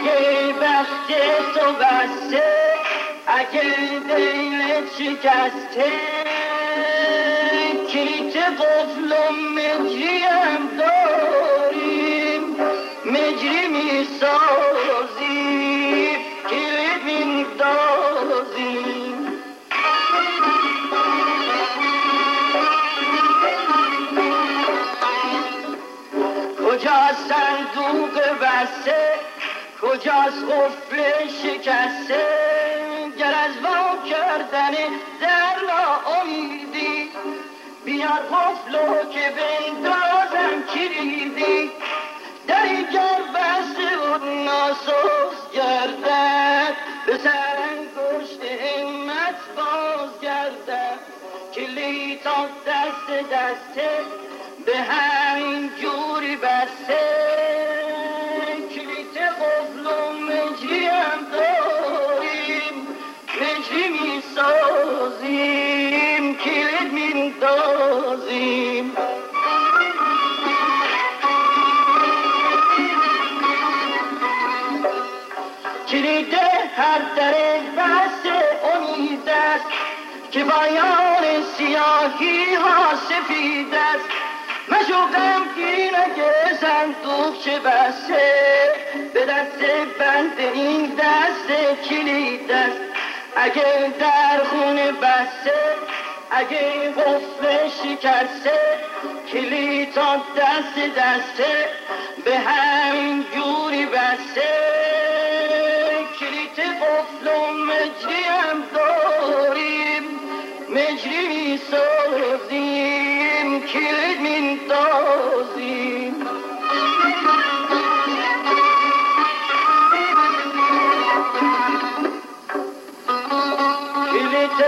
Akıl bastı sobası Akıl değil şikastı Kilit toplum کجاست قفل شکسته گر از وا کردن در ناامیدی؟ بیار قفلو که بندازم کلیدی دری گر بسته و ناسوز گردد. به سرانگشت همت باز گردد. کلید دست دسته به همین جوری بسته. که بیان سیاهی ها سفید است. مشو غمگین اگه صندوق چه بسته به دست بند این دست کلید است. اگه در خونه بسته اگه قفل شکسته کلید تا دست دسته. به همین جوری بسته. کلید قفل و مجری هم می سازیم کلید می دازیم کلید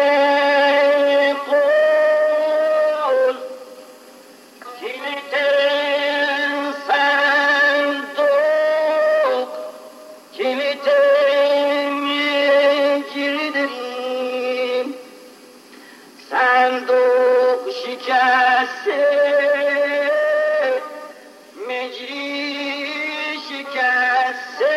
Yes, sir.